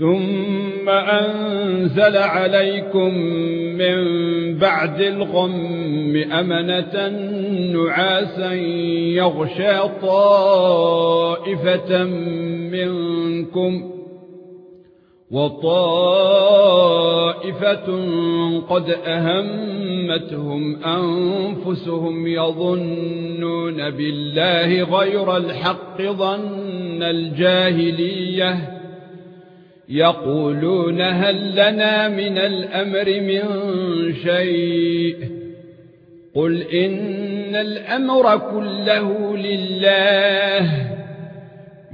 ثُمَّ أَنزَلَ عَلَيْكُم مِّن بَعْدِ الْغَمِّ أَمَنَةً نُعَاسًا يَغْشَى طَائِفَةً مِّنكُمْ وَطَائِفَةٌ قَدْ أَهَمَّتْهُمْ أَنفُسُهُمْ يَظُنُّونَ بِاللَّهِ غَيْرَ الْحَقِّ ظَنَّ الْجَاهِلِيَّةِ يقولون هل لنا من الأمر من شيء قل إن الأمر كله لله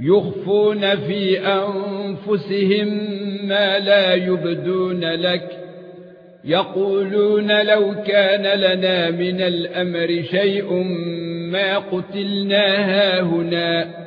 يخفون في أنفسهم ما لا يبدون لك يقولون لو كان لنا من الأمر شيء ما قتلنا هاهنا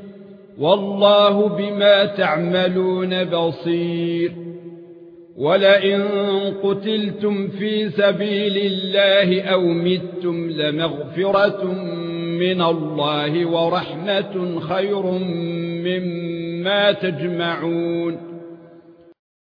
والله بما تعملون بصير. ولئن قتلتم في سبيل الله أو متم لمغفرة من الله ورحمة خير مما تجمعون.